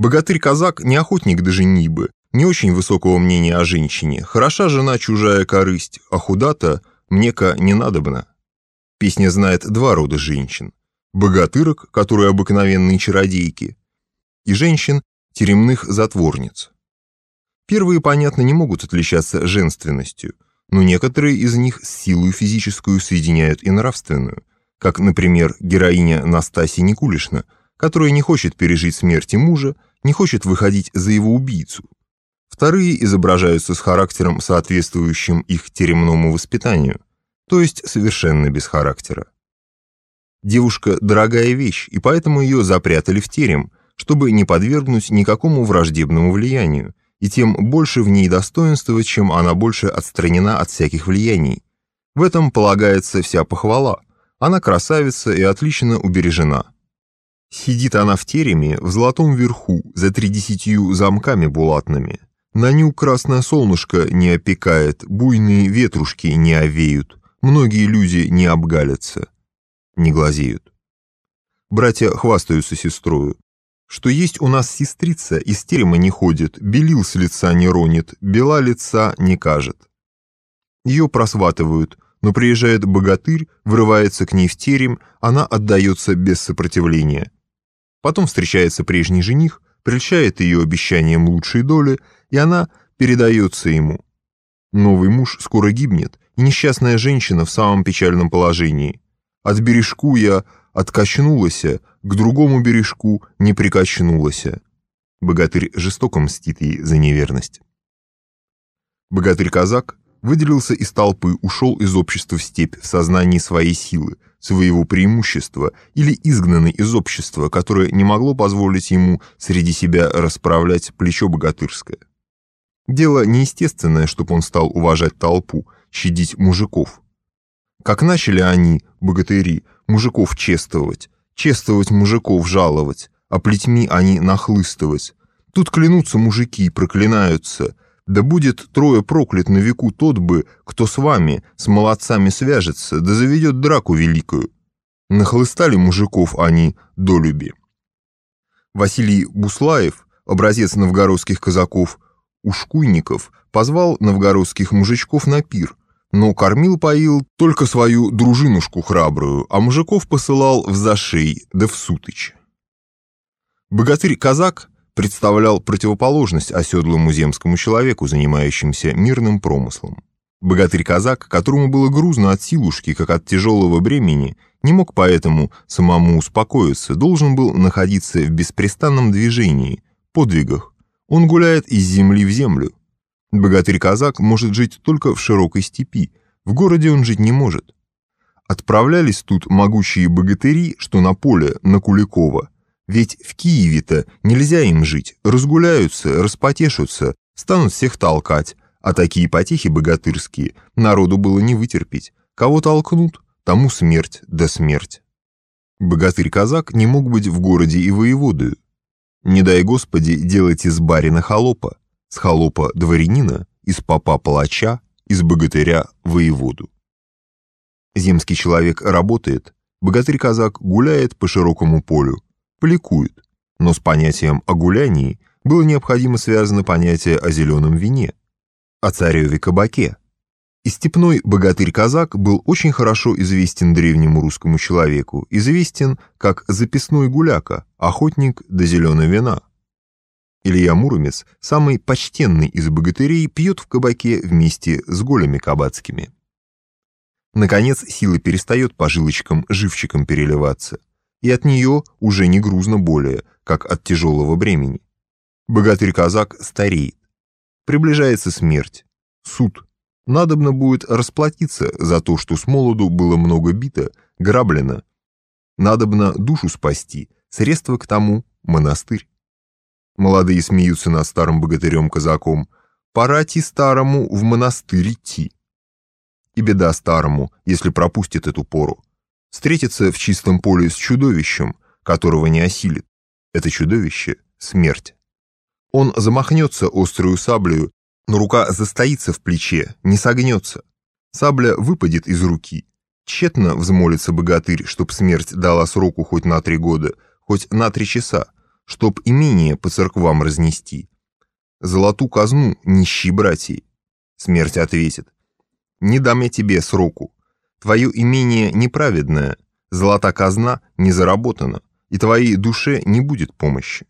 Богатырь-казак не охотник до женибы, не очень высокого мнения о женщине. Хороша жена чужая корысть, а худата мне-ка не надобна. Песня знает два рода женщин. Богатырок, которые обыкновенные чародейки, и женщин, теремных затворниц. Первые, понятно, не могут отличаться женственностью, но некоторые из них силу физическую соединяют и нравственную, как, например, героиня Настасья Никулишна, которая не хочет пережить смерти мужа, не хочет выходить за его убийцу. Вторые изображаются с характером, соответствующим их теремному воспитанию, то есть совершенно без характера. Девушка – дорогая вещь, и поэтому ее запрятали в терем, чтобы не подвергнуть никакому враждебному влиянию, и тем больше в ней достоинства, чем она больше отстранена от всяких влияний. В этом полагается вся похвала. Она красавица и отлично убережена. Сидит она в тереме, в золотом верху, за тридесятью замками булатными. На ню красное солнышко не опекает, буйные ветрушки не овеют, многие люди не обгалятся, не глазеют. Братья хвастаются сестрою, что есть у нас сестрица, из терема не ходит, белил с лица не ронит, бела лица не кажет. Ее просватывают, но приезжает богатырь, врывается к ней в терем, она отдается без сопротивления. Потом встречается прежний жених, прельщает ее обещанием лучшей доли, и она передается ему. Новый муж скоро гибнет, и несчастная женщина в самом печальном положении. От бережку я откачнулась, к другому бережку не прикачнулась. Богатырь жестоко мстит ей за неверность. Богатырь-казак выделился из толпы, ушел из общества в степь в сознании своей силы, своего преимущества или изгнанный из общества, которое не могло позволить ему среди себя расправлять плечо богатырское. Дело неестественное, чтобы он стал уважать толпу, щадить мужиков. Как начали они, богатыри, мужиков чествовать, чествовать мужиков жаловать, а плетьми они нахлыстывать. Тут клянутся мужики, проклинаются – да будет трое проклят на веку тот бы, кто с вами, с молодцами свяжется, да заведет драку великую. Нахлыстали мужиков они до люби. Василий Буслаев, образец новгородских казаков, ушкуйников, позвал новгородских мужичков на пир, но кормил-поил только свою дружинушку храбрую, а мужиков посылал в зашей да в сутыч. Богатырь-казак представлял противоположность оседлому земскому человеку, занимающимся мирным промыслом. Богатырь-казак, которому было грузно от силушки, как от тяжелого бремени, не мог поэтому самому успокоиться, должен был находиться в беспрестанном движении, подвигах. Он гуляет из земли в землю. Богатырь-казак может жить только в широкой степи, в городе он жить не может. Отправлялись тут могучие богатыри, что на поле, на Куликова, ведь в Киеве-то нельзя им жить, разгуляются, распотешутся, станут всех толкать, а такие потехи богатырские народу было не вытерпеть. Кого толкнут, тому смерть да смерть. Богатырь-казак не мог быть в городе и воеводою. Не дай Господи делать из барина холопа, с холопа дворянина, из попа палача, из богатыря воеводу. Земский человек работает, богатырь-казак гуляет по широкому полю, поликуют, но с понятием о гулянии было необходимо связано понятие о зеленом вине, о цареве кабаке. И степной богатырь-казак был очень хорошо известен древнему русскому человеку, известен как записной гуляка, охотник до зеленого вина. Илья Муромец, самый почтенный из богатырей, пьет в кабаке вместе с голями кабацкими. Наконец, сила перестает по жилочкам живчиком переливаться и от нее уже не грузно более, как от тяжелого бремени. Богатырь-казак стареет. Приближается смерть, суд. Надобно будет расплатиться за то, что с молоду было много бито, граблено. Надобно душу спасти, средства к тому — монастырь. Молодые смеются над старым богатырем-казаком. Пора ти старому в монастырь идти. И беда старому, если пропустит эту пору встретиться в чистом поле с чудовищем, которого не осилит. Это чудовище — смерть. Он замахнется острую саблею, но рука застоится в плече, не согнется. Сабля выпадет из руки. Тщетно взмолится богатырь, чтоб смерть дала сроку хоть на три года, хоть на три часа, чтоб имение по церквам разнести. Золоту казну нищие братья. Смерть ответит. Не дам я тебе сроку. Твое имение неправедное, золота казна не заработана, и твоей душе не будет помощи.